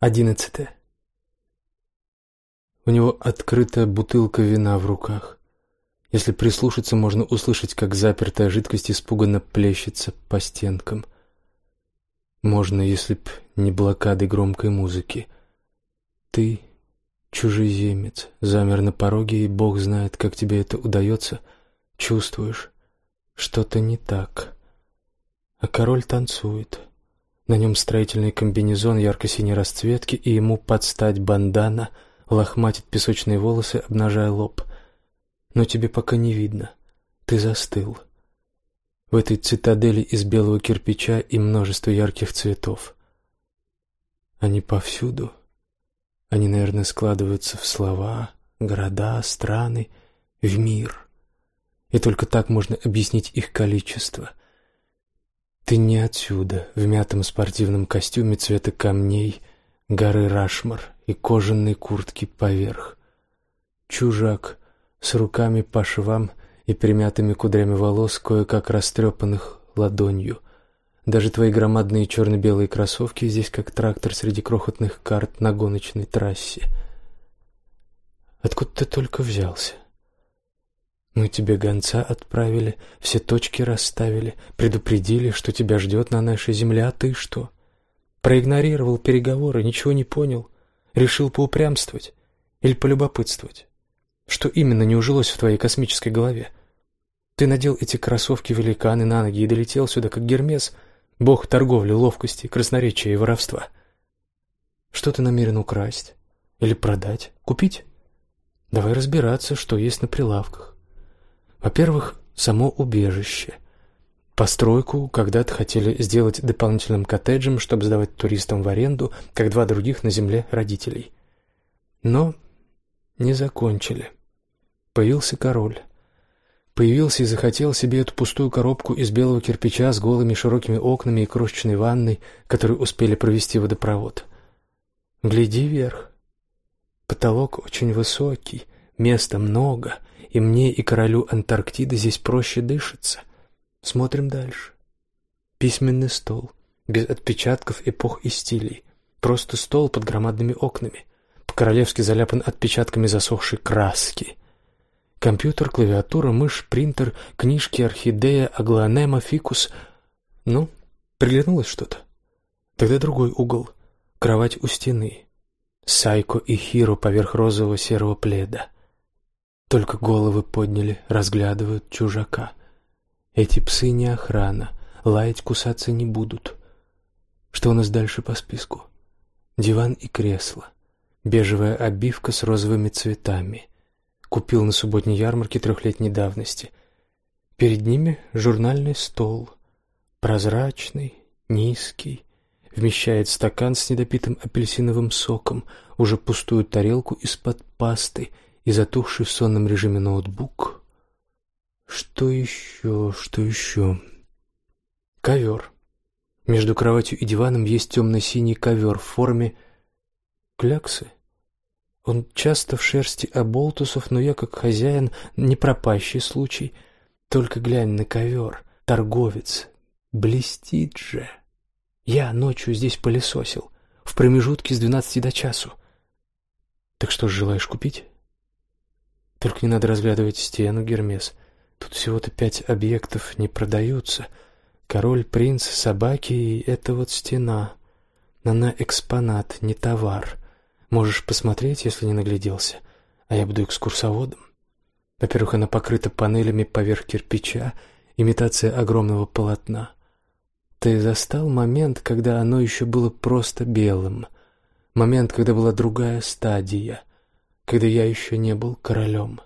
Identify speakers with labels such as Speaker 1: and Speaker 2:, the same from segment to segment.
Speaker 1: Одиннадцатое. У него открытая бутылка вина в руках. Если прислушаться, можно услышать, как запертая жидкость испуганно плещется по стенкам. Можно, если б не блокады громкой музыки. Ты, чужеземец, замер на пороге, и Бог знает, как тебе это удается, чувствуешь, что-то не так. А король танцует. На нем строительный комбинезон ярко-синей расцветки, и ему под стать бандана лохматит песочные волосы, обнажая лоб. Но тебе пока не видно. Ты застыл. В этой цитадели из белого кирпича и множества ярких цветов. Они повсюду. Они, наверное, складываются в слова, города, страны, в мир. И только так можно объяснить их количество. Ты не отсюда, в мятом спортивном костюме цвета камней, горы Рашмар и кожаной куртки поверх. Чужак с руками по швам и примятыми кудрями волос, кое-как растрепанных ладонью. Даже твои громадные черно-белые кроссовки здесь как трактор среди крохотных карт на гоночной трассе. Откуда ты только взялся? Мы тебе гонца отправили, все точки расставили, предупредили, что тебя ждет на нашей земле, а ты что? Проигнорировал переговоры, ничего не понял, решил поупрямствовать или полюбопытствовать. Что именно не ужилось в твоей космической голове? Ты надел эти кроссовки-великаны на ноги и долетел сюда, как Гермес, бог торговли, ловкости, красноречия и воровства. Что ты намерен украсть? Или продать? Купить? Давай разбираться, что есть на прилавках. Во-первых, само убежище. Постройку когда-то хотели сделать дополнительным коттеджем, чтобы сдавать туристам в аренду, как два других на земле родителей. Но не закончили. Появился король. Появился и захотел себе эту пустую коробку из белого кирпича с голыми широкими окнами и крошечной ванной, которую успели провести водопровод. Гляди вверх. Потолок очень высокий, места много — и мне, и королю Антарктиды здесь проще дышится. Смотрим дальше. Письменный стол, без отпечатков эпох и стилей. Просто стол под громадными окнами. По-королевски заляпан отпечатками засохшей краски. Компьютер, клавиатура, мышь, принтер, книжки, орхидея, аглонема, фикус. Ну, приглянулось что-то. Тогда другой угол. Кровать у стены. Сайко и Хиро поверх розового серого пледа. Только головы подняли, разглядывают чужака. Эти псы не охрана, лаять, кусаться не будут. Что у нас дальше по списку? Диван и кресло. Бежевая обивка с розовыми цветами. Купил на субботней ярмарке трехлетней давности. Перед ними журнальный стол. Прозрачный, низкий. Вмещает стакан с недопитым апельсиновым соком, уже пустую тарелку из-под пасты — и затухший в сонном режиме ноутбук. Что еще, что еще? Ковер. Между кроватью и диваном есть темно-синий ковер в форме кляксы. Он часто в шерсти оболтусов, но я, как хозяин, не пропащий случай. Только глянь на ковер, торговец. Блестит же. Я ночью здесь пылесосил, в промежутке с двенадцати до часу. Так что желаешь купить? Только не надо разглядывать стену, Гермес. Тут всего-то пять объектов не продаются. Король, принц, собаки и это вот стена. Она экспонат, не товар. Можешь посмотреть, если не нагляделся. А я буду экскурсоводом. Во-первых, она покрыта панелями поверх кирпича, имитация огромного полотна. Ты застал момент, когда оно еще было просто белым. Момент, когда была другая стадия — когда я еще не был королем.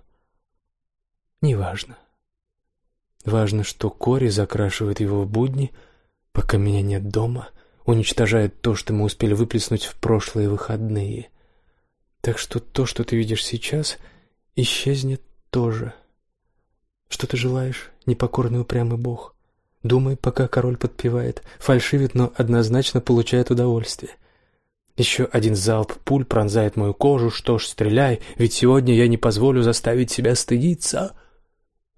Speaker 1: Неважно. Важно, что Кори закрашивает его в будни, пока меня нет дома, уничтожает то, что мы успели выплеснуть в прошлые выходные. Так что то, что ты видишь сейчас, исчезнет тоже. Что ты желаешь, непокорный упрямый бог? Думай, пока король подпевает, фальшивит, но однозначно получает удовольствие. Еще один залп пуль пронзает мою кожу. Что ж, стреляй, ведь сегодня я не позволю заставить себя стыдиться.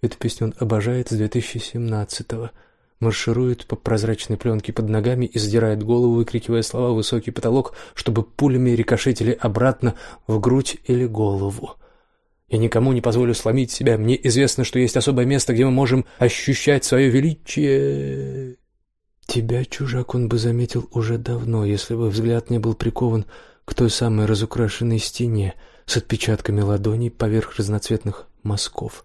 Speaker 1: Эту песню он обожает с 2017-го. марширует по прозрачной пленке под ногами и задирает голову, выкрикивая слова в высокий потолок, чтобы пулями рикошетили обратно в грудь или голову. Я никому не позволю сломить себя. Мне известно, что есть особое место, где мы можем ощущать свое величие. Тебя, чужак, он бы заметил уже давно, если бы взгляд не был прикован к той самой разукрашенной стене с отпечатками ладоней поверх разноцветных мазков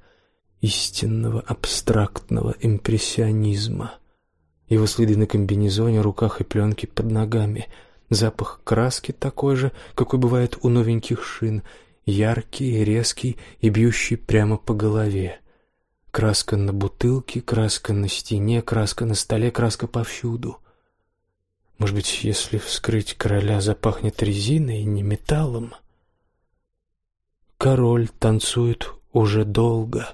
Speaker 1: истинного абстрактного импрессионизма. Его следы на комбинезоне, руках и пленке под ногами. Запах краски такой же, какой бывает у новеньких шин, яркий, резкий и бьющий прямо по голове. Краска на бутылке, краска на стене, краска на столе, краска повсюду. Может быть, если вскрыть короля, запахнет резиной, не металлом? Король танцует уже долго.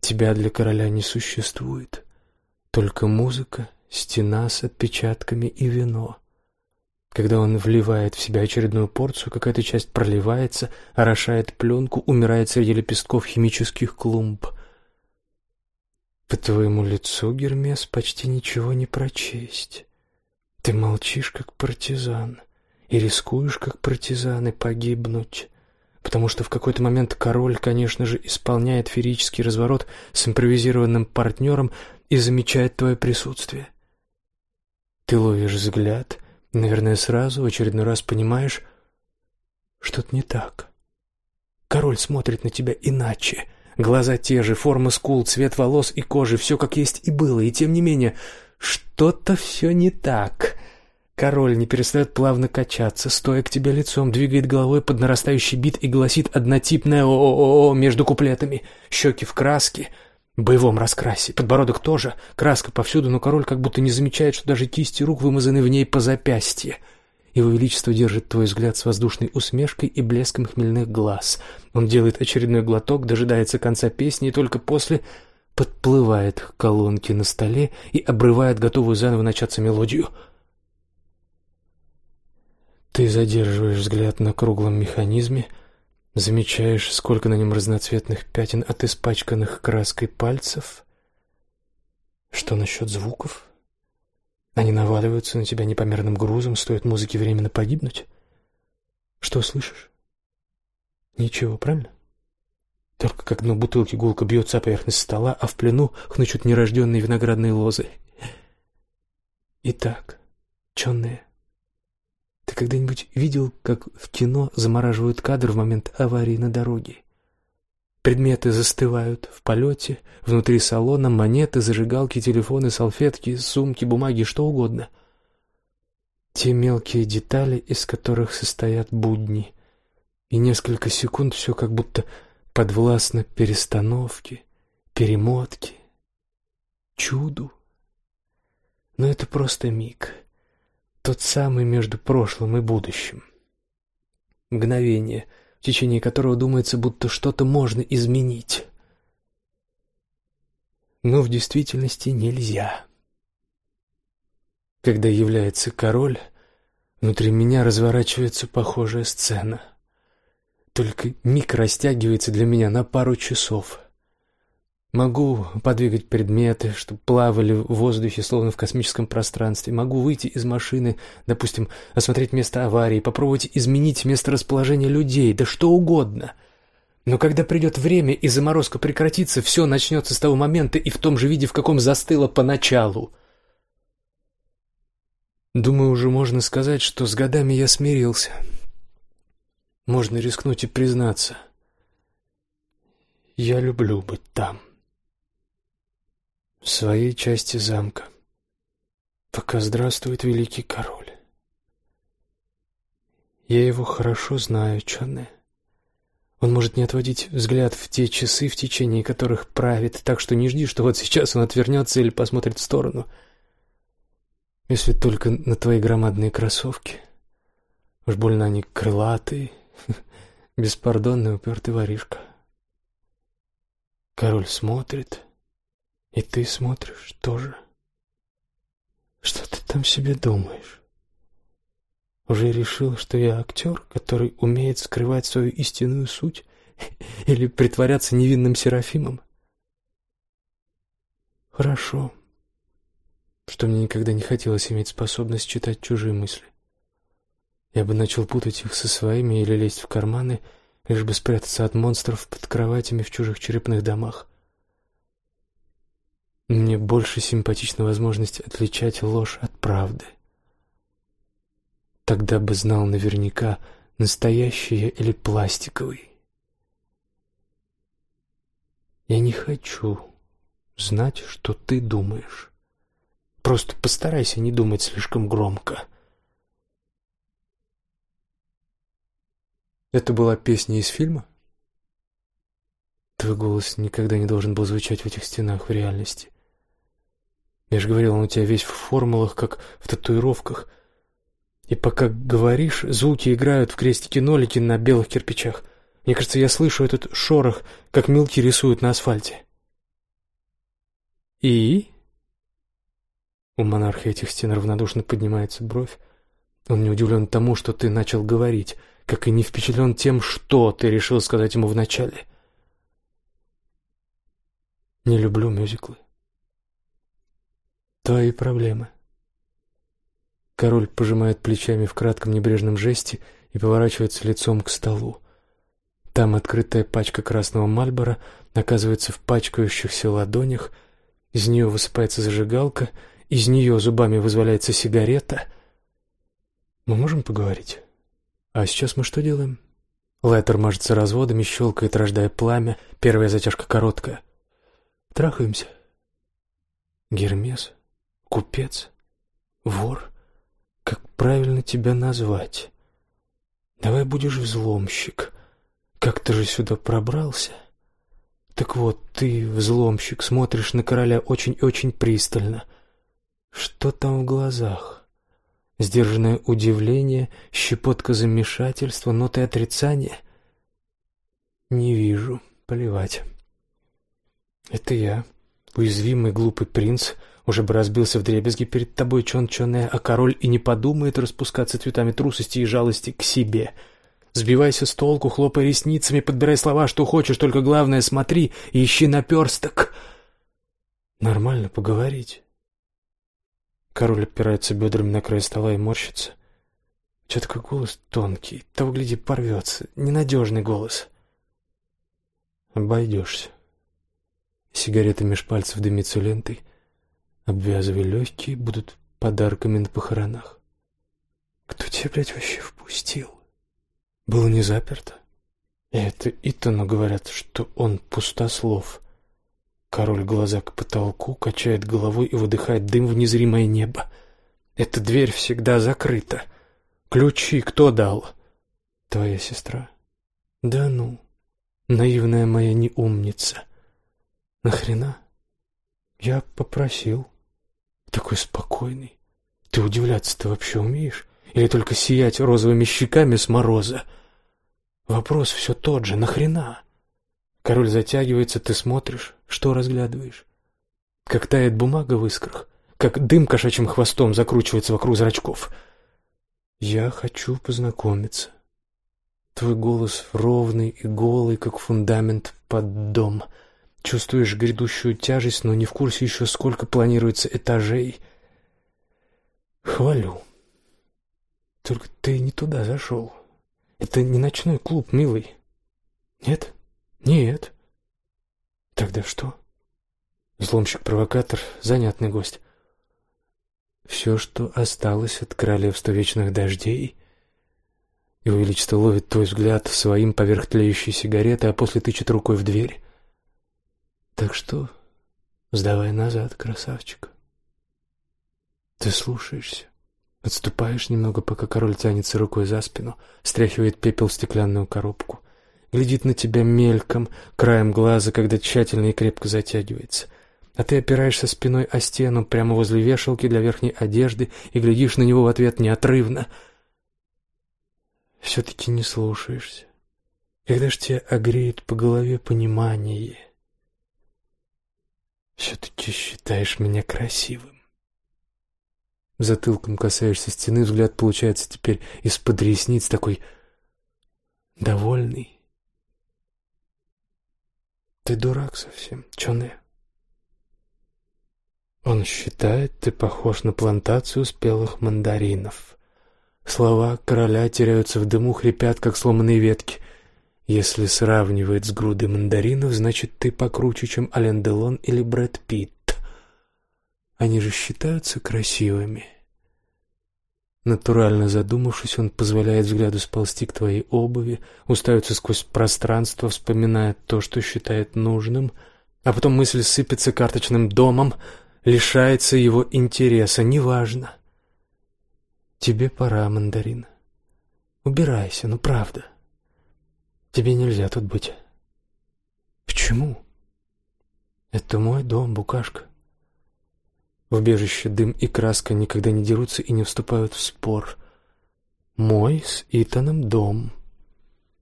Speaker 1: Тебя для короля не существует. Только музыка, стена с отпечатками и вино. Когда он вливает в себя очередную порцию, какая-то часть проливается, орошает пленку, умирает среди лепестков химических клумб. По твоему лицу, Гермес, почти ничего не прочесть. Ты молчишь, как партизан, и рискуешь, как партизан, и погибнуть потому что в какой-то момент король, конечно же, исполняет феерический разворот с импровизированным партнером и замечает твое присутствие. Ты ловишь взгляд, наверное, сразу в очередной раз понимаешь, что-то не так. Король смотрит на тебя иначе. Глаза те же, форма скул, цвет волос и кожи, все как есть и было, и тем не менее, что-то все не так. Король не перестает плавно качаться, стоя к тебе лицом, двигает головой под нарастающий бит и гласит однотипное «о-о-о» между куплетами. Щеки в краске, в боевом раскрасе, подбородок тоже, краска повсюду, но король как будто не замечает, что даже кисти рук вымазаны в ней по запястье. Его Величество держит твой взгляд с воздушной усмешкой и блеском хмельных глаз. Он делает очередной глоток, дожидается конца песни и только после подплывает к колонке на столе и обрывает готовую заново начаться мелодию — ты задерживаешь взгляд на круглом механизме, замечаешь, сколько на нем разноцветных пятен от испачканных краской пальцев. Что насчет звуков? Они наваливаются на тебя непомерным грузом, стоит музыке временно погибнуть. Что слышишь? Ничего, правильно? Только как дно бутылки гулко бьется о поверхность стола, а в плену хнычут нерожденные виноградные лозы. Итак, чёрные ты когда-нибудь видел, как в кино замораживают кадр в момент аварии на дороге? Предметы застывают в полете, внутри салона монеты, зажигалки, телефоны, салфетки, сумки, бумаги, что угодно. Те мелкие детали, из которых состоят будни. И несколько секунд все как будто подвластно перестановке, перемотке, чуду. Но это просто миг. Тот самый между прошлым и будущим. Мгновение, в течение которого думается, будто что-то можно изменить. Но в действительности нельзя. Когда является король, внутри меня разворачивается похожая сцена. Только миг растягивается для меня на пару часов. Могу подвигать предметы, чтобы плавали в воздухе, словно в космическом пространстве. Могу выйти из машины, допустим, осмотреть место аварии, попробовать изменить место расположения людей, да что угодно. Но когда придет время и заморозка прекратится, все начнется с того момента и в том же виде, в каком застыло поначалу. Думаю, уже можно сказать, что с годами я смирился. Можно рискнуть и признаться. Я люблю быть там в своей части замка. Пока здравствует великий король. Я его хорошо знаю, Чонне. Он может не отводить взгляд в те часы, в течение которых правит, так что не жди, что вот сейчас он отвернется или посмотрит в сторону. Если только на твои громадные кроссовки. Уж больно они крылатые, беспардонный упертый воришка. Король смотрит, и ты смотришь тоже. Что ты там себе думаешь? Уже решил, что я актер, который умеет скрывать свою истинную суть или притворяться невинным серафимом? Хорошо. что мне никогда не хотелось иметь способность читать чужие мысли. Я бы начал путать их со своими или лезть в карманы, лишь бы спрятаться от монстров под кроватями в чужих черепных домах. Мне больше симпатична возможность отличать ложь от правды. Тогда бы знал наверняка, настоящий или пластиковый. Я не хочу знать, что ты думаешь. Просто постарайся не думать слишком громко. Это была песня из фильма? Твой голос никогда не должен был звучать в этих стенах в реальности. Я же говорил, он у тебя весь в формулах, как в татуировках. И пока говоришь, звуки играют в крестики-нолики на белых кирпичах. Мне кажется, я слышу этот шорох, как мелки рисуют на асфальте. И? У монарха этих стен равнодушно поднимается бровь. Он не удивлен тому, что ты начал говорить как и не впечатлен тем, что ты решил сказать ему вначале. Не люблю мюзиклы. Твои проблемы. Король пожимает плечами в кратком небрежном жесте и поворачивается лицом к столу. Там открытая пачка красного мальбора оказывается в пачкающихся ладонях, из нее высыпается зажигалка, из нее зубами вызволяется сигарета. Мы можем поговорить? А сейчас мы что делаем? Лайтер мажется разводами, щелкает, рождая пламя. Первая затяжка короткая. Трахаемся. Гермес, купец, вор. Как правильно тебя назвать? Давай будешь взломщик. Как ты же сюда пробрался? Так вот, ты, взломщик, смотришь на короля очень-очень пристально. Что там в глазах? Сдержанное удивление, щепотка замешательства, ноты отрицания. Не вижу. Плевать. Это я, уязвимый глупый принц, уже бы разбился в дребезги перед тобой, чон-чоне, а король и не подумает распускаться цветами трусости и жалости к себе. Сбивайся с толку, хлопай ресницами, подбирай слова, что хочешь, только главное смотри и ищи наперсток. Нормально поговорить. Король опирается бедрами на край стола и морщится. Че такой голос тонкий, того гляди порвется, ненадежный голос. Обойдешься. Сигарета меж пальцев дымится лентой. Обвязывай легкие, будут подарками на похоронах. Кто тебя, блядь, вообще впустил? Было не заперто. Это Итану говорят, что он пустослов. Король глаза к потолку, качает головой и выдыхает дым в незримое небо. Эта дверь всегда закрыта. Ключи кто дал? Твоя сестра. Да ну, наивная моя неумница. Нахрена? Я попросил. Такой спокойный. Ты удивляться-то вообще умеешь? Или только сиять розовыми щеками с мороза? Вопрос все тот же. Нахрена? Король затягивается, ты смотришь, что разглядываешь? Как тает бумага в искрах, как дым кошачьим хвостом закручивается вокруг зрачков. Я хочу познакомиться. Твой голос ровный и голый, как фундамент под дом. Чувствуешь грядущую тяжесть, но не в курсе еще, сколько планируется этажей. Хвалю. Только ты не туда зашел. Это не ночной клуб, милый. Нет? Нет. Тогда что? Взломщик-провокатор, занятный гость. Все, что осталось от королевства вечных дождей. Его величество ловит твой взгляд своим поверх тлеющей сигареты, а после тычет рукой в дверь. Так что сдавай назад, красавчик. Ты слушаешься. Отступаешь немного, пока король тянется рукой за спину, стряхивает пепел в стеклянную коробку глядит на тебя мельком, краем глаза, когда тщательно и крепко затягивается. А ты опираешься спиной о стену прямо возле вешалки для верхней одежды и глядишь на него в ответ неотрывно. Все-таки не слушаешься. Когда ж тебя огреет по голове понимание? Все-таки считаешь меня красивым. Затылком касаешься стены, взгляд получается теперь из-под ресниц такой довольный. Ты дурак совсем, Чоне. Он считает, ты похож на плантацию спелых мандаринов. Слова короля теряются в дыму, хрипят, как сломанные ветки. Если сравнивает с грудой мандаринов, значит, ты покруче, чем Ален Делон или Брэд Питт. Они же считаются красивыми. Натурально задумавшись, он позволяет взгляду сползти к твоей обуви, уставиться сквозь пространство, вспоминая то, что считает нужным, а потом мысль сыпется карточным домом, лишается его интереса, неважно. Тебе пора, мандарин. Убирайся, ну правда. Тебе нельзя тут быть. Почему? Это мой дом, букашка. В убежище дым и краска никогда не дерутся и не вступают в спор. Мой с Итаном дом.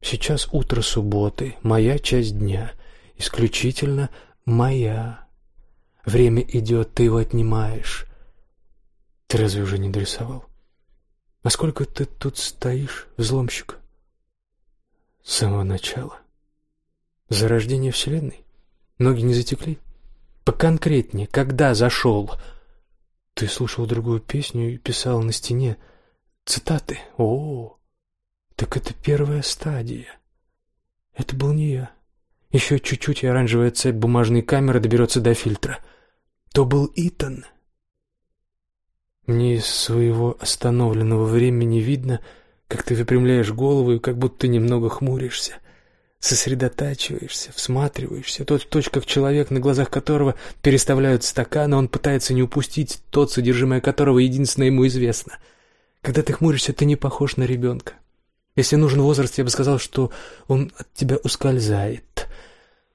Speaker 1: Сейчас утро субботы, моя часть дня, исключительно моя. Время идет, ты его отнимаешь. Ты разве уже не дорисовал? А сколько ты тут стоишь, взломщик? С самого начала. Зарождение Вселенной? Ноги не затекли? Поконкретнее, когда зашел? Ты слушал другую песню и писал на стене цитаты. О, так это первая стадия. Это был не я. Еще чуть-чуть и оранжевая цепь бумажной камеры доберется до фильтра. То был Итан. Мне из своего остановленного времени видно, как ты выпрямляешь голову и как будто немного хмуришься сосредотачиваешься, всматриваешься, тот в точь как человек, на глазах которого переставляют стаканы, он пытается не упустить тот, содержимое которого единственно ему известно. Когда ты хмуришься, ты не похож на ребенка. Если нужен возраст, я бы сказал, что он от тебя ускользает.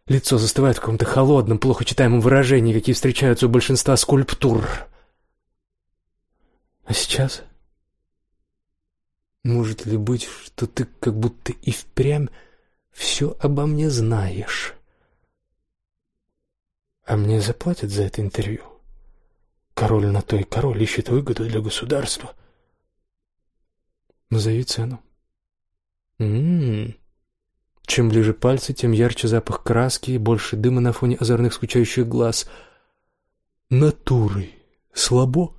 Speaker 1: Лицо застывает в каком-то холодном, плохо читаемом выражении, какие встречаются у большинства скульптур. А сейчас? Может ли быть, что ты как будто и впрямь все обо мне знаешь. А мне заплатят за это интервью. Король на то и король ищет выгоду для государства. Назови цену. М-м-м. Чем ближе пальцы, тем ярче запах краски и больше дыма на фоне озорных скучающих глаз. Натурой. Слабо?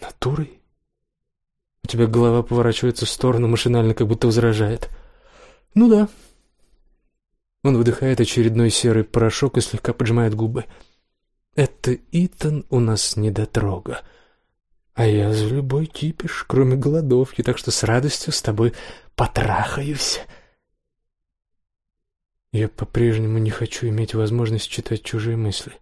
Speaker 1: Натурой? У тебя голова поворачивается в сторону машинально, как будто возражает. — ну да. Он выдыхает очередной серый порошок и слегка поджимает губы. Это Итан у нас недотрога. А я за любой кипиш, кроме голодовки, так что с радостью с тобой потрахаюсь. Я по-прежнему не хочу иметь возможность читать чужие мысли.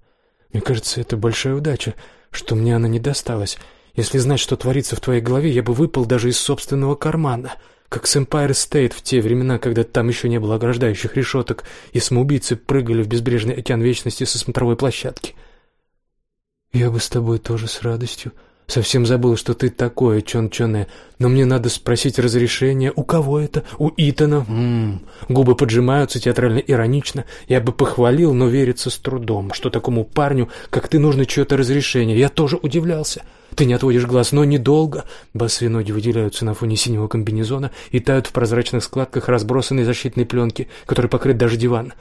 Speaker 1: Мне кажется, это большая удача, что мне она не досталась. Если знать, что творится в твоей голове, я бы выпал даже из собственного кармана как с Empire State в те времена, когда там еще не было ограждающих решеток, и самоубийцы прыгали в безбрежный океан вечности со смотровой площадки. Я бы с тобой тоже с радостью. Совсем забыл, что ты такое, чон-чоне. Но мне надо спросить разрешение. У кого это? У Итана? Ммм. Губы поджимаются театрально-иронично. Я бы похвалил, но верится с трудом, что такому парню, как ты, нужно чье-то разрешение. Я тоже удивлялся. Ты не отводишь глаз, но недолго. Босые ноги выделяются на фоне синего комбинезона и тают в прозрачных складках разбросанной защитной пленки, которой покрыт даже диван.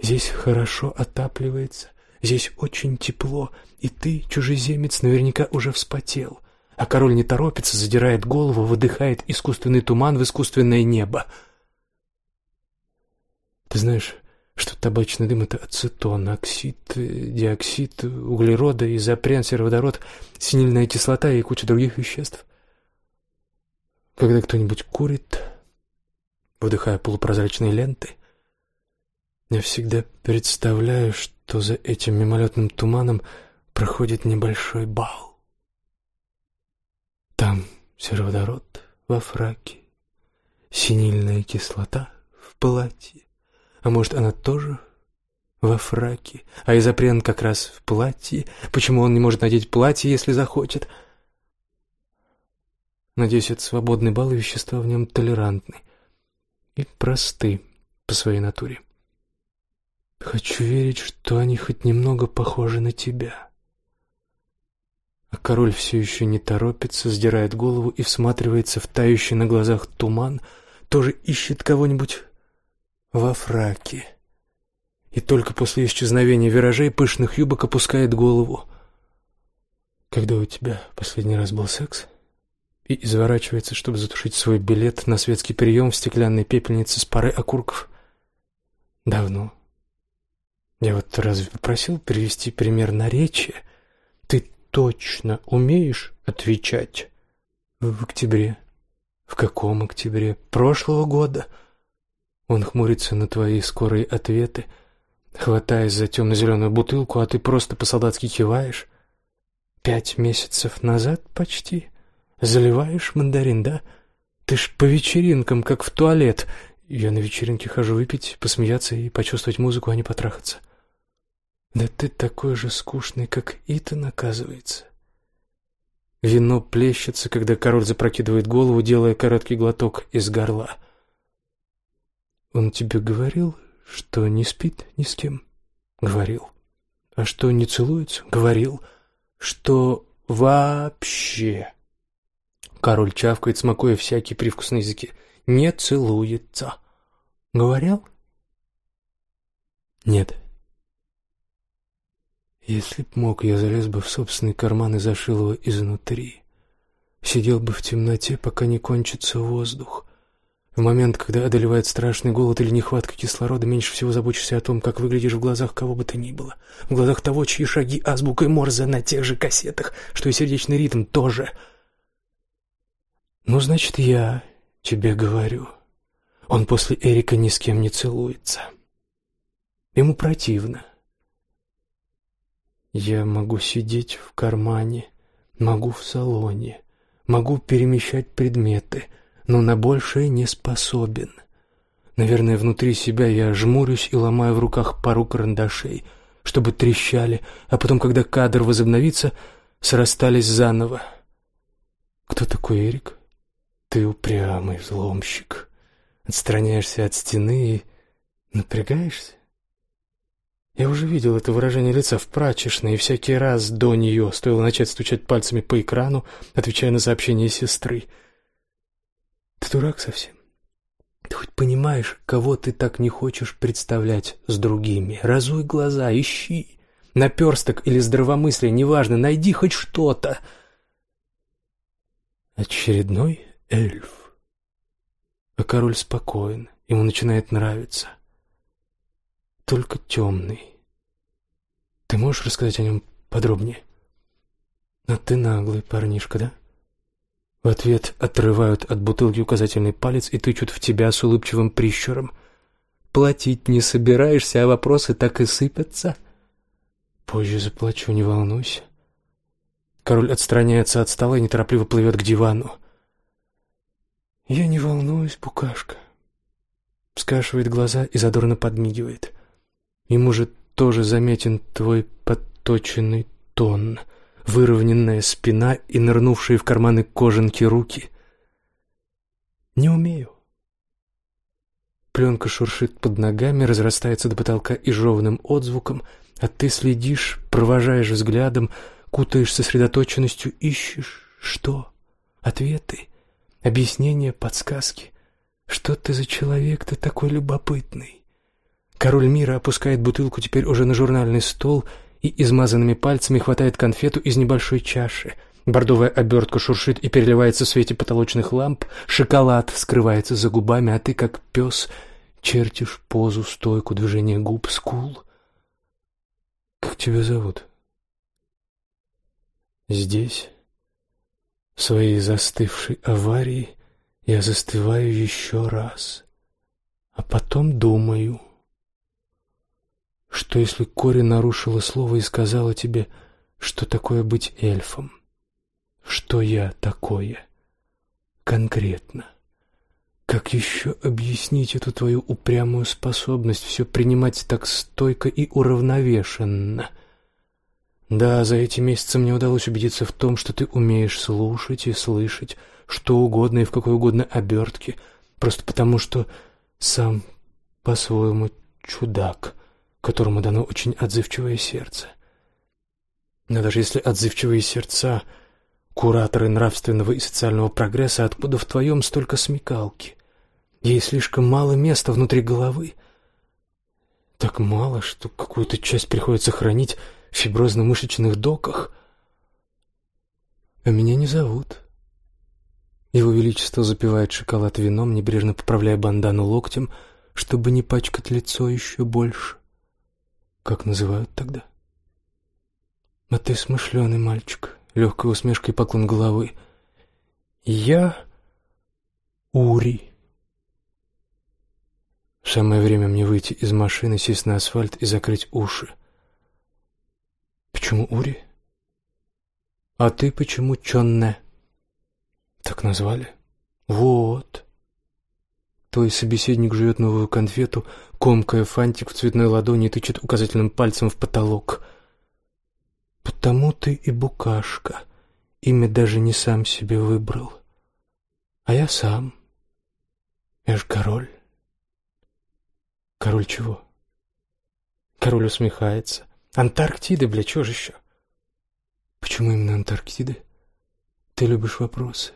Speaker 1: Здесь хорошо отапливается, здесь очень тепло, и ты, чужеземец, наверняка уже вспотел. А король не торопится, задирает голову, выдыхает искусственный туман в искусственное небо. Ты знаешь, что табачный дым — это ацетон, оксид, диоксид углерода, изопрен, сероводород, синильная кислота и куча других веществ. Когда кто-нибудь курит, выдыхая полупрозрачные ленты, я всегда представляю, что за этим мимолетным туманом проходит небольшой бал. Там сероводород во фраке, синильная кислота в платье, а может, она тоже во фраке, а Изопрен как раз в платье? Почему он не может надеть платье, если захочет? Надеюсь, это свободный бал, и вещества в нем толерантны и просты по своей натуре. Хочу верить, что они хоть немного похожи на тебя. А король все еще не торопится, сдирает голову и всматривается в тающий на глазах туман, тоже ищет кого-нибудь во фраке. и только после исчезновения виражей пышных юбок опускает голову. «Когда у тебя последний раз был секс?» И изворачивается, чтобы затушить свой билет на светский прием в стеклянной пепельнице с парой окурков. «Давно. Я вот разве попросил привести пример наречия? Ты точно умеешь отвечать?» «В октябре». «В каком октябре? Прошлого года?» Он хмурится на твои скорые ответы, хватаясь за темно-зеленую бутылку, а ты просто по-солдатски киваешь. Пять месяцев назад почти. Заливаешь мандарин, да? Ты ж по вечеринкам, как в туалет. Я на вечеринке хожу выпить, посмеяться и почувствовать музыку, а не потрахаться. Да ты такой же скучный, как Итан, оказывается. Вино плещется, когда король запрокидывает голову, делая короткий глоток из горла. Он тебе говорил, что не спит ни с кем? Говорил. А что не целуется? Говорил. Что вообще? Король чавкает, смакуя всякий привкус на языке. Не целуется. Говорил? Нет. Если б мог, я залез бы в собственный карман и зашил его изнутри. Сидел бы в темноте, пока не кончится воздух. В момент, когда одолевает страшный голод или нехватка кислорода, меньше всего заботишься о том, как выглядишь в глазах кого бы то ни было. В глазах того, чьи шаги азбукой Морзе на тех же кассетах, что и сердечный ритм тоже. Ну, значит, я тебе говорю. Он после Эрика ни с кем не целуется. Ему противно. Я могу сидеть в кармане, могу в салоне, могу перемещать предметы, но на большее не способен. Наверное, внутри себя я жмурюсь и ломаю в руках пару карандашей, чтобы трещали, а потом, когда кадр возобновится, срастались заново. Кто такой Эрик? Ты упрямый взломщик. Отстраняешься от стены и напрягаешься? Я уже видел это выражение лица в прачечной, и всякий раз до нее стоило начать стучать пальцами по экрану, отвечая на сообщение сестры. Ты дурак совсем? Ты хоть понимаешь, кого ты так не хочешь представлять с другими? Разуй глаза, ищи. Наперсток или здравомыслие, неважно, найди хоть что-то. Очередной эльф. А король спокоен, ему начинает нравиться только темный. Ты можешь рассказать о нем подробнее? А ты наглый парнишка, да? В ответ отрывают от бутылки указательный палец и тычут в тебя с улыбчивым прищуром. Платить не собираешься, а вопросы так и сыпятся. Позже заплачу, не волнуйся. Король отстраняется от стола и неторопливо плывет к дивану. Я не волнуюсь, букашка. Скашивает глаза и задорно подмигивает. Ему же тоже заметен твой подточенный тон, выровненная спина и нырнувшие в карманы кожанки руки. Не умею. Пленка шуршит под ногами, разрастается до потолка и жеванным отзвуком, а ты следишь, провожаешь взглядом, кутаешь сосредоточенностью, ищешь что? Ответы, объяснения, подсказки. Что ты за человек, ты такой любопытный? Король мира опускает бутылку теперь уже на журнальный стол и измазанными пальцами хватает конфету из небольшой чаши. Бордовая обертка шуршит и переливается в свете потолочных ламп. Шоколад скрывается за губами, а ты, как пес, чертишь позу, стойку, движение губ, скул. Как тебя зовут? Здесь, в своей застывшей аварии, я застываю еще раз, а потом думаю — что если Кори нарушила слово и сказала тебе, что такое быть эльфом? Что я такое? Конкретно. Как еще объяснить эту твою упрямую способность все принимать так стойко и уравновешенно? Да, за эти месяцы мне удалось убедиться в том, что ты умеешь слушать и слышать что угодно и в какой угодно обертке, просто потому что сам по-своему чудак которому дано очень отзывчивое сердце. Но даже если отзывчивые сердца — кураторы нравственного и социального прогресса, откуда в твоем столько смекалки? Ей слишком мало места внутри головы. Так мало, что какую-то часть приходится хранить в фиброзно-мышечных доках. А меня не зовут. Его Величество запивает шоколад вином, небрежно поправляя бандану локтем, чтобы не пачкать лицо еще больше. Как называют тогда? А ты смышленый мальчик, легкой усмешкой поклон головы. Я Ури. Самое время мне выйти из машины, сесть на асфальт и закрыть уши. Почему Ури? А ты почему Чонне? Так назвали? Вот. Твой собеседник жует новую конфету, комкая фантик в цветной ладони и тычет указательным пальцем в потолок. Потому ты и букашка. Имя даже не сам себе выбрал. А я сам. Я ж король. Король чего? Король усмехается. Антарктида, бля, чего же еще? Почему именно Антарктида? Ты любишь вопросы.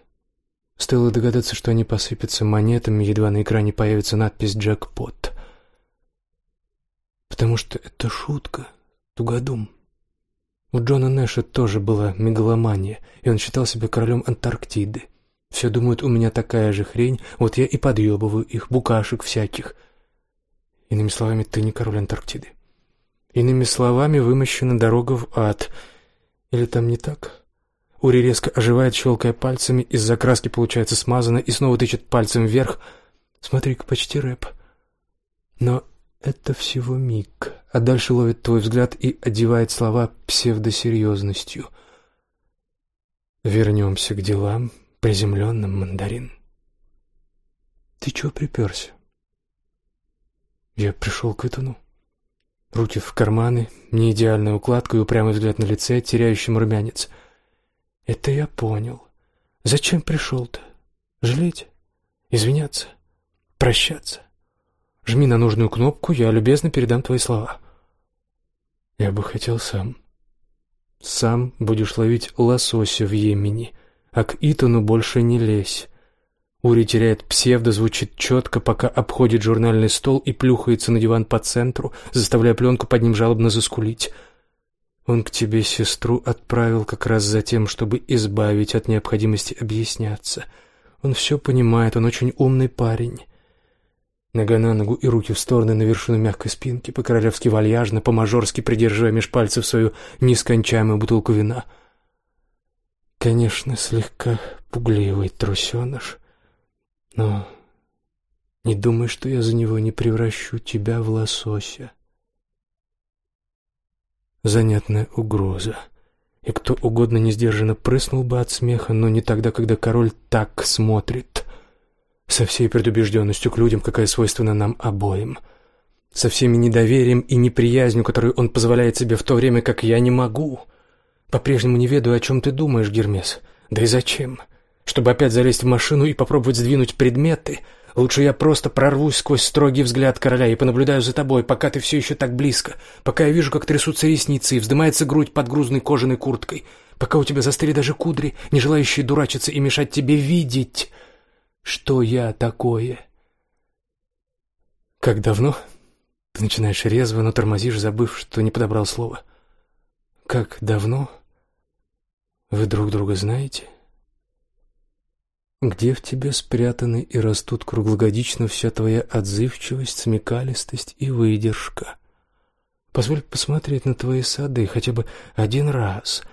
Speaker 1: Стоило догадаться, что они посыпятся монетами, едва на экране появится надпись «Джекпот». Потому что это шутка, тугодум. У Джона Нэша тоже была мегаломания, и он считал себя королем Антарктиды. Все думают, у меня такая же хрень, вот я и подъебываю их, букашек всяких. Иными словами, ты не король Антарктиды. Иными словами, вымощена дорога в ад. Или там не так? Ури резко оживает, щелкая пальцами, из-за краски получается смазано и снова тычет пальцем вверх. Смотри-ка, почти рэп. Но это всего миг, а дальше ловит твой взгляд и одевает слова псевдосерьезностью. Вернемся к делам, приземленным, мандарин. Ты чего приперся? Я пришел к Итану. Руки в карманы, неидеальная укладка и упрямый взгляд на лице, теряющий румянец — это я понял. Зачем пришел-то? Жалеть? Извиняться? Прощаться? Жми на нужную кнопку, я любезно передам твои слова. Я бы хотел сам. Сам будешь ловить лосося в Йемене, а к Итану больше не лезь. Ури теряет псевдо, звучит четко, пока обходит журнальный стол и плюхается на диван по центру, заставляя пленку под ним жалобно заскулить — он к тебе сестру отправил как раз за тем, чтобы избавить от необходимости объясняться. Он все понимает, он очень умный парень. Нога на ногу и руки в стороны на вершину мягкой спинки, по-королевски вальяжно, по-мажорски придерживая меж пальцев свою нескончаемую бутылку вина. Конечно, слегка пугливый трусеныш, но не думай, что я за него не превращу тебя в лосося занятная угроза. И кто угодно несдержанно прыснул бы от смеха, но не тогда, когда король так смотрит. Со всей предубежденностью к людям, какая свойственна нам обоим. Со всеми недоверием и неприязнью, которую он позволяет себе в то время, как я не могу. По-прежнему не ведаю, о чем ты думаешь, Гермес. Да и зачем? Чтобы опять залезть в машину и попробовать сдвинуть предметы — Лучше я просто прорвусь сквозь строгий взгляд короля и понаблюдаю за тобой, пока ты все еще так близко, пока я вижу, как трясутся ресницы и вздымается грудь под грузной кожаной курткой, пока у тебя застыли даже кудри, не желающие дурачиться и мешать тебе видеть, что я такое. Как давно? Ты начинаешь резво, но тормозишь, забыв, что не подобрал слово. Как давно вы друг друга знаете? Где в тебе спрятаны и растут круглогодично вся твоя отзывчивость, смекалистость и выдержка. Позволь посмотреть на твои сады хотя бы один раз,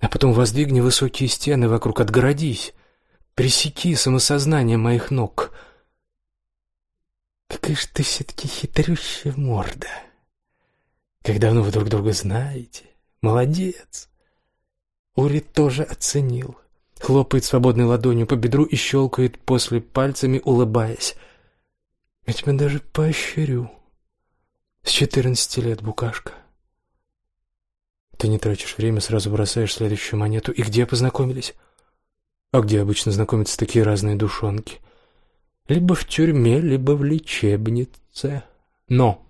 Speaker 1: а потом воздвигни высокие стены вокруг, отгородись, пресеки самосознание моих ног. Какая ж ты все-таки хитрющая морда. Как давно вы друг друга знаете. Молодец. Ури тоже оценил. Хлопает свободной ладонью по бедру и щелкает после пальцами, улыбаясь. Я тебя даже поощрю. С четырнадцати лет, букашка. Ты не тратишь время, сразу бросаешь следующую монету. И где познакомились? А где обычно знакомятся такие разные душонки? Либо в тюрьме, либо в лечебнице. Но!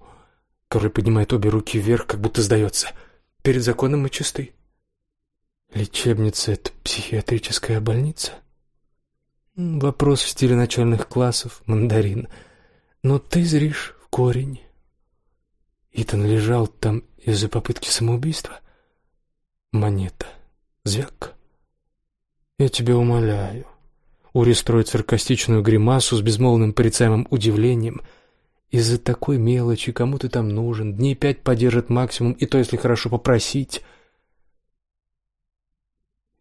Speaker 1: Король поднимает обе руки вверх, как будто сдается. Перед законом мы чисты. Лечебница — это психиатрическая больница? Вопрос в стиле начальных классов, мандарин. Но ты зришь в корень. Итан лежал там из-за попытки самоубийства? Монета. Звяк. Я тебя умоляю. Ури строит саркастичную гримасу с безмолвным порицаемым удивлением. Из-за такой мелочи кому ты там нужен? Дней пять подержит максимум, и то, если хорошо попросить.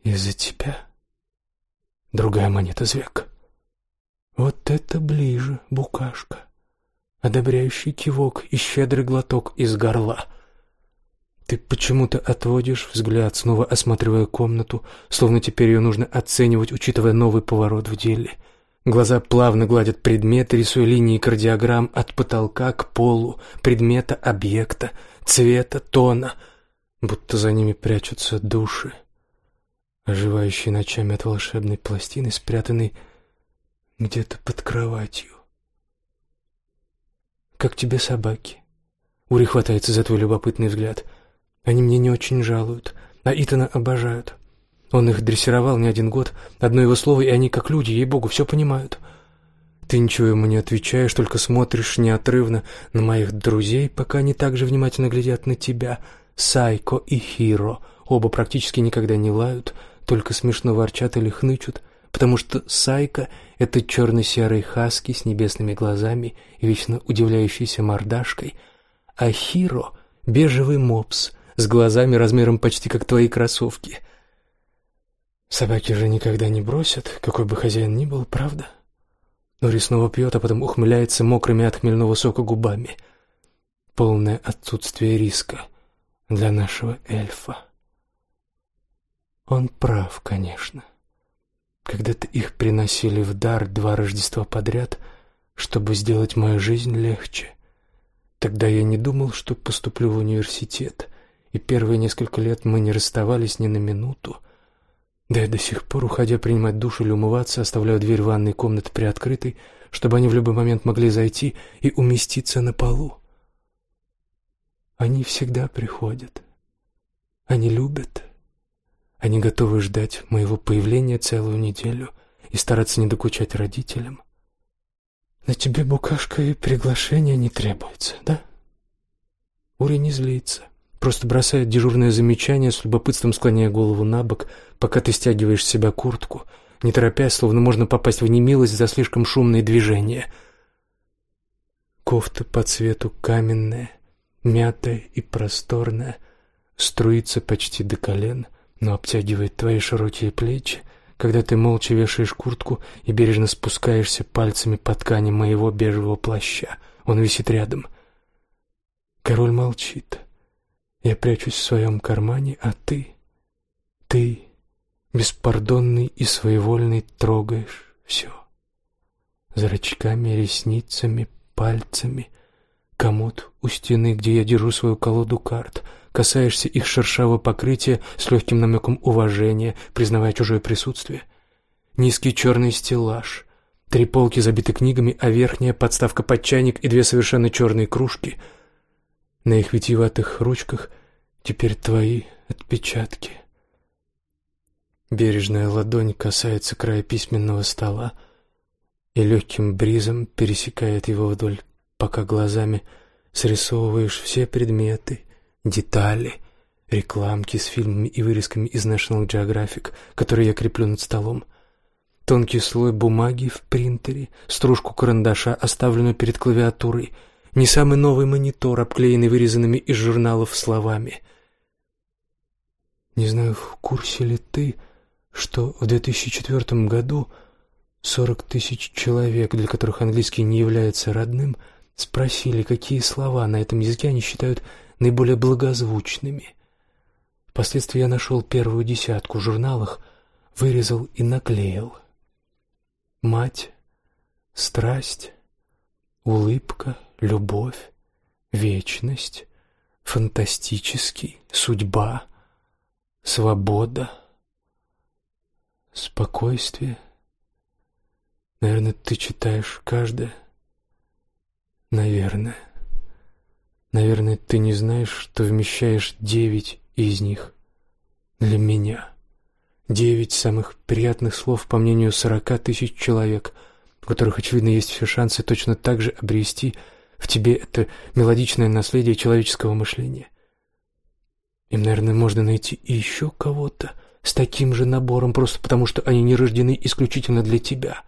Speaker 1: Из-за тебя. Другая монета звяк. Вот это ближе, букашка. Одобряющий кивок и щедрый глоток из горла. Ты почему-то отводишь взгляд, снова осматривая комнату, словно теперь ее нужно оценивать, учитывая новый поворот в деле. Глаза плавно гладят предметы, рисуя линии кардиограмм от потолка к полу, предмета, объекта, цвета, тона, будто за ними прячутся души, оживающие ночами от волшебной пластины, спрятанной где-то под кроватью. «Как тебе собаки?» Ури хватается за твой любопытный взгляд. «Они мне не очень жалуют, а Итана обожают. Он их дрессировал не один год, одно его слово, и они, как люди, ей-богу, все понимают. Ты ничего ему не отвечаешь, только смотришь неотрывно на моих друзей, пока они так же внимательно глядят на тебя. Сайко и Хиро оба практически никогда не лают, только смешно ворчат или хнычут потому что Сайка — это черно-серый хаски с небесными глазами и вечно удивляющейся мордашкой, а Хиро — бежевый мопс с глазами размером почти как твои кроссовки. Собаки же никогда не бросят, какой бы хозяин ни был, правда? Нори снова пьет, а потом ухмыляется мокрыми от хмельного сока губами. Полное отсутствие риска для нашего эльфа. Он прав, конечно. — когда-то их приносили в дар два Рождества подряд, чтобы сделать мою жизнь легче. Тогда я не думал, что поступлю в университет, и первые несколько лет мы не расставались ни на минуту. Да я до сих пор, уходя принимать душ или умываться, оставляю дверь ванной комнаты приоткрытой, чтобы они в любой момент могли зайти и уместиться на полу. Они всегда приходят. Они любят. Они готовы ждать моего появления целую неделю и стараться не докучать родителям. На тебе, букашка, и приглашения не требуется, да? Ури не злится, просто бросает дежурное замечание, с любопытством склоняя голову на бок, пока ты стягиваешь с себя куртку, не торопясь, словно можно попасть в немилость за слишком шумные движения. Кофта по цвету каменная, мятая и просторная, струится почти до колен — но обтягивает твои широкие плечи, когда ты молча вешаешь куртку и бережно спускаешься пальцами по ткани моего бежевого плаща. Он висит рядом. Король молчит. Я прячусь в своем кармане, а ты... Ты, беспардонный и своевольный, трогаешь все. Зрачками, ресницами, пальцами. Комод у стены, где я держу свою колоду карт — касаешься их шершавого покрытия с легким намеком уважения, признавая чужое присутствие. Низкий черный стеллаж, три полки забиты книгами, а верхняя подставка под чайник и две совершенно черные кружки. На их витиеватых ручках теперь твои отпечатки. Бережная ладонь касается края письменного стола и легким бризом пересекает его вдоль, пока глазами срисовываешь все предметы детали, рекламки с фильмами и вырезками из National Geographic, которые я креплю над столом, тонкий слой бумаги в принтере, стружку карандаша, оставленную перед клавиатурой, не самый новый монитор, обклеенный вырезанными из журналов словами. Не знаю, в курсе ли ты, что в 2004 году 40 тысяч человек, для которых английский не является родным, спросили, какие слова на этом языке они считают наиболее благозвучными. Впоследствии я нашел первую десятку в журналах, вырезал и наклеил. Мать, страсть, улыбка, любовь, вечность, фантастический, судьба, свобода, спокойствие. Наверное, ты читаешь каждое. Наверное. Наверное, ты не знаешь, что вмещаешь девять из них для меня. Девять самых приятных слов, по мнению сорока тысяч человек, у которых, очевидно, есть все шансы точно так же обрести В тебе это мелодичное наследие человеческого мышления. Им, наверное, можно найти и еще кого-то с таким же набором, просто потому что они не рождены исключительно для тебя.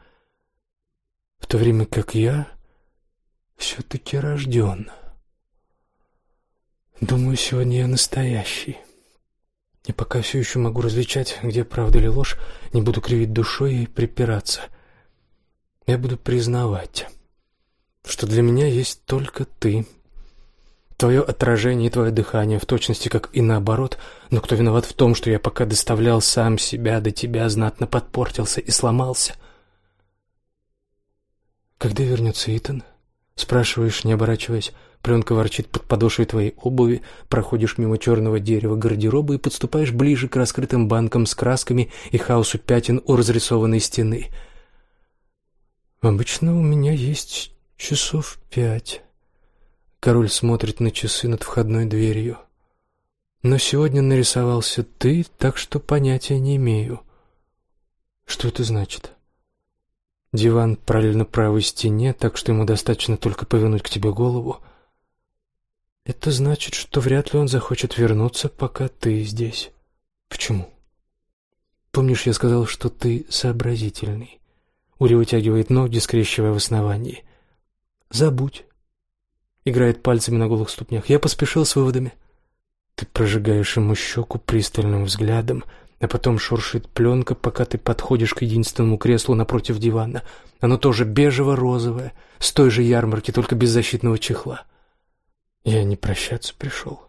Speaker 1: В то время как я все-таки рожден. Думаю, сегодня я настоящий. И пока все еще могу различать, где правда или ложь, не буду кривить душой и припираться. Я буду признавать, что для меня есть только ты. Твое отражение и твое дыхание в точности, как и наоборот, но кто виноват в том, что я пока доставлял сам себя до тебя, знатно подпортился и сломался? Когда вернется Итан? Спрашиваешь, не оборачиваясь. Пленка ворчит под подошвой твоей обуви, проходишь мимо черного дерева гардероба и подступаешь ближе к раскрытым банкам с красками и хаосу пятен у разрисованной стены. Обычно у меня есть часов пять. Король смотрит на часы над входной дверью. Но сегодня нарисовался ты, так что понятия не имею. Что это значит? Диван параллельно правой стене, так что ему достаточно только повернуть к тебе голову. Это значит, что вряд ли он захочет вернуться, пока ты здесь. Почему? Помнишь, я сказал, что ты сообразительный? Ури вытягивает ноги, скрещивая в основании. Забудь. Играет пальцами на голых ступнях. Я поспешил с выводами. Ты прожигаешь ему щеку пристальным взглядом, а потом шуршит пленка, пока ты подходишь к единственному креслу напротив дивана. Оно тоже бежево-розовое, с той же ярмарки, только без защитного чехла. Я не прощаться пришел.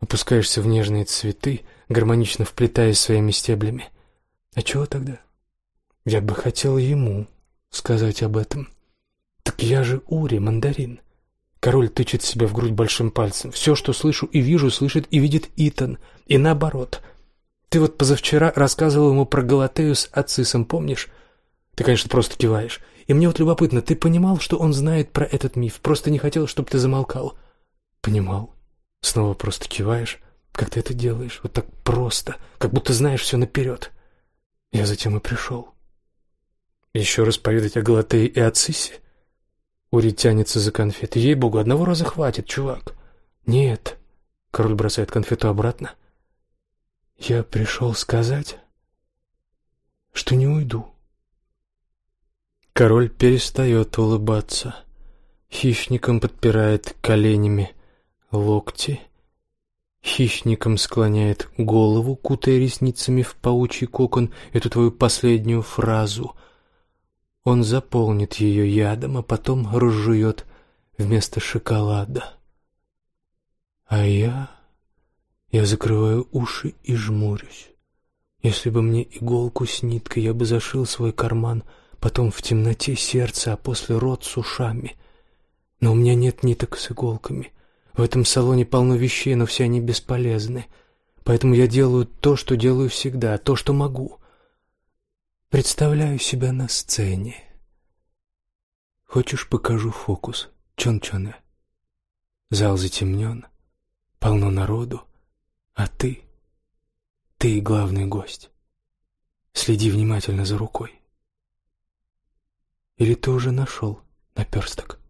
Speaker 1: Опускаешься в нежные цветы, гармонично вплетаясь своими стеблями. А чего тогда? Я бы хотел ему сказать об этом. Так я же Ури, мандарин. Король тычет себя в грудь большим пальцем. Все, что слышу и вижу, слышит и видит Итан. И наоборот. Ты вот позавчера рассказывал ему про Галатею с Ацисом, помнишь? Ты, конечно, просто киваешь. И мне вот любопытно, ты понимал, что он знает про этот миф, просто не хотел, чтобы ты замолкал? Понимал. Снова просто киваешь. Как ты это делаешь? Вот так просто, как будто знаешь все наперед. Я затем и пришел. Еще раз поведать о Галатее и о Цисе? Ури тянется за конфетой. Ей-богу, одного раза хватит, чувак. Нет. Король бросает конфету обратно. Я пришел сказать, что не уйду. Король перестает улыбаться. Хищником подпирает коленями локти, хищником склоняет голову, кутая ресницами в паучий кокон эту твою последнюю фразу. Он заполнит ее ядом, а потом разжует вместо шоколада. А я... я закрываю уши и жмурюсь. Если бы мне иголку с ниткой, я бы зашил свой карман, потом в темноте сердце, а после рот с ушами. Но у меня нет ниток с иголками — в этом салоне полно вещей, но все они бесполезны. Поэтому я делаю то, что делаю всегда, то, что могу. Представляю себя на сцене. Хочешь, покажу фокус? Чон-чоне. Зал затемнен, полно народу, а ты... Ты главный гость. Следи внимательно за рукой. Или ты уже нашел наперсток?